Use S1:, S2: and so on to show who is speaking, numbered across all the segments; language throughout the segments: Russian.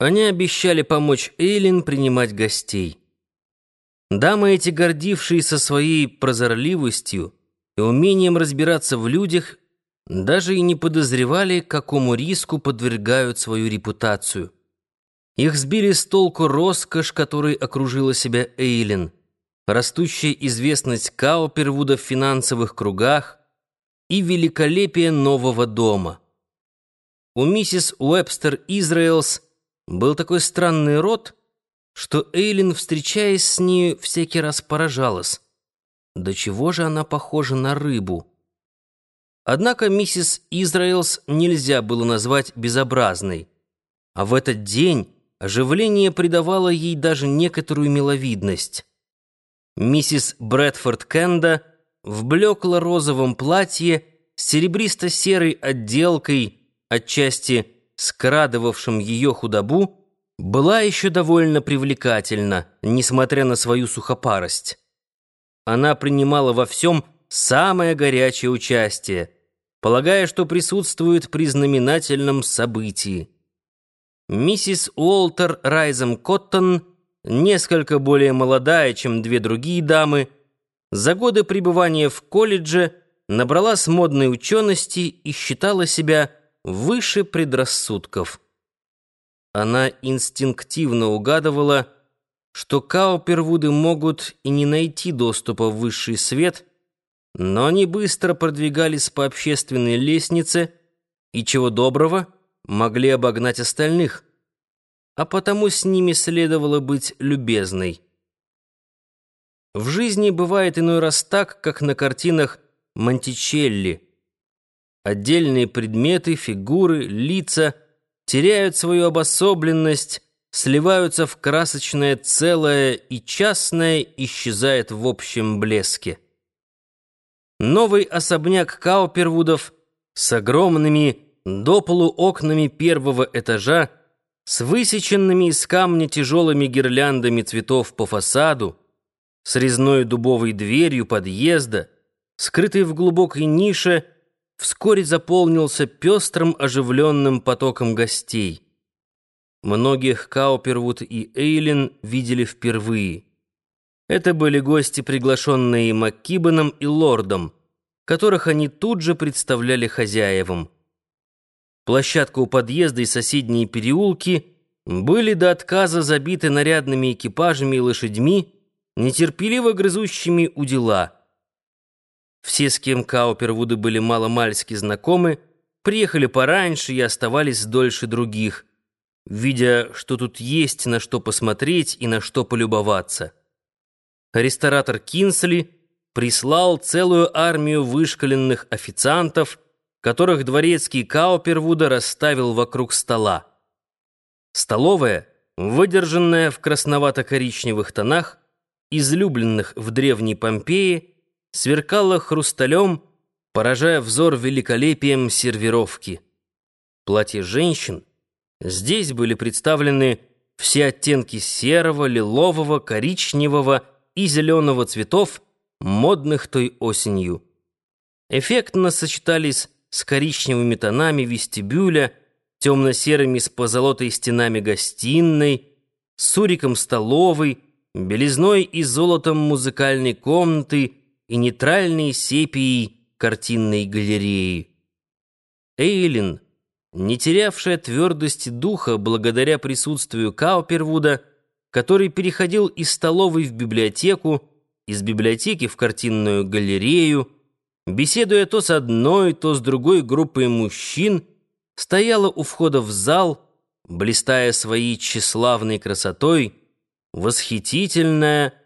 S1: Они обещали помочь Эйлин принимать гостей. Дамы эти, гордившиеся своей прозорливостью и умением разбираться в людях, даже и не подозревали, какому риску подвергают свою репутацию. Их сбили с толку роскошь, которой окружила себя Эйлин, растущая известность Каупервуда в финансовых кругах и великолепие нового дома. У миссис Уэбстер Израилс был такой странный род, что Эйлин, встречаясь с ней, всякий раз поражалась. До чего же она похожа на рыбу? Однако миссис Израилс нельзя было назвать безобразной, а в этот день оживление придавало ей даже некоторую миловидность. Миссис Брэдфорд Кенда в блекло-розовом платье с серебристо-серой отделкой, отчасти скрадывавшим ее худобу, была еще довольно привлекательна, несмотря на свою сухопарость. Она принимала во всем самое горячее участие, полагая, что присутствует при знаменательном событии. Миссис Уолтер Райзем Коттон, несколько более молодая, чем две другие дамы, за годы пребывания в колледже набрала с модной учености и считала себя выше предрассудков. Она инстинктивно угадывала, что Каупервуды могут и не найти доступа в высший свет, но они быстро продвигались по общественной лестнице и, чего доброго, могли обогнать остальных, а потому с ними следовало быть любезной. В жизни бывает иной раз так, как на картинах Монтичелли – Отдельные предметы, фигуры, лица теряют свою обособленность, сливаются в красочное целое, и частное исчезает в общем блеске. Новый особняк Каупервудов с огромными до полу окнами первого этажа, с высеченными из камня тяжелыми гирляндами цветов по фасаду, с резной дубовой дверью подъезда, скрытой в глубокой нише, вскоре заполнился пестрым оживленным потоком гостей. Многих Каупервуд и Эйлин видели впервые. Это были гости, приглашенные Маккибаном и Лордом, которых они тут же представляли хозяевам. Площадка у подъезда и соседние переулки были до отказа забиты нарядными экипажами и лошадьми, нетерпеливо грызущими у дела — все, с кем Каупервуды были маломальски знакомы, приехали пораньше и оставались дольше других, видя, что тут есть на что посмотреть и на что полюбоваться. Ресторатор Кинсли прислал целую армию вышкаленных официантов, которых дворецкий Каупервуда расставил вокруг стола. Столовая, выдержанная в красновато-коричневых тонах, излюбленных в древней Помпеи, сверкала хрусталем, поражая взор великолепием сервировки. Платья женщин здесь были представлены все оттенки серого, лилового, коричневого и зеленого цветов, модных той осенью. Эффектно сочетались с коричневыми тонами вестибюля, темно-серыми с позолотой стенами гостиной, суриком столовой, белизной и золотом музыкальной комнаты и нейтральной сепией картинной галереи. Эйлин, не терявшая твердости духа благодаря присутствию Каупервуда, который переходил из столовой в библиотеку, из библиотеки в картинную галерею, беседуя то с одной, то с другой группой мужчин, стояла у входа в зал, блистая своей тщеславной красотой, восхитительная,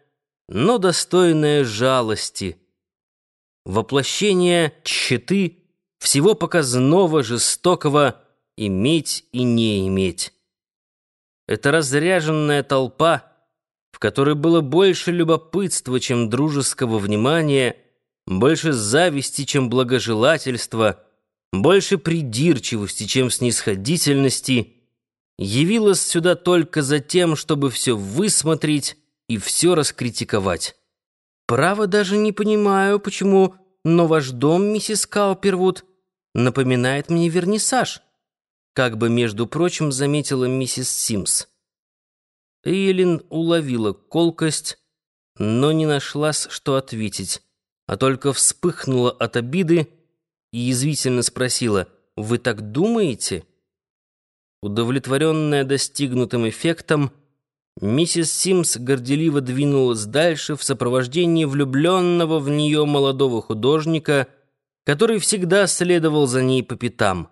S1: но достойное жалости. Воплощение тщеты всего показного, жестокого иметь и не иметь. Это разряженная толпа, в которой было больше любопытства, чем дружеского внимания, больше зависти, чем благожелательства, больше придирчивости, чем снисходительности, явилась сюда только за тем, чтобы все высмотреть, и все раскритиковать. Право даже не понимаю, почему, но ваш дом, миссис Каупервуд, напоминает мне вернисаж. как бы, между прочим, заметила миссис Симс. Эйлин уловила колкость, но не нашлась, что ответить, а только вспыхнула от обиды и язвительно спросила, «Вы так думаете?» Удовлетворенная достигнутым эффектом, миссис Симс горделиво двинулась дальше в сопровождении влюбленного в нее молодого художника, который всегда следовал за ней по пятам.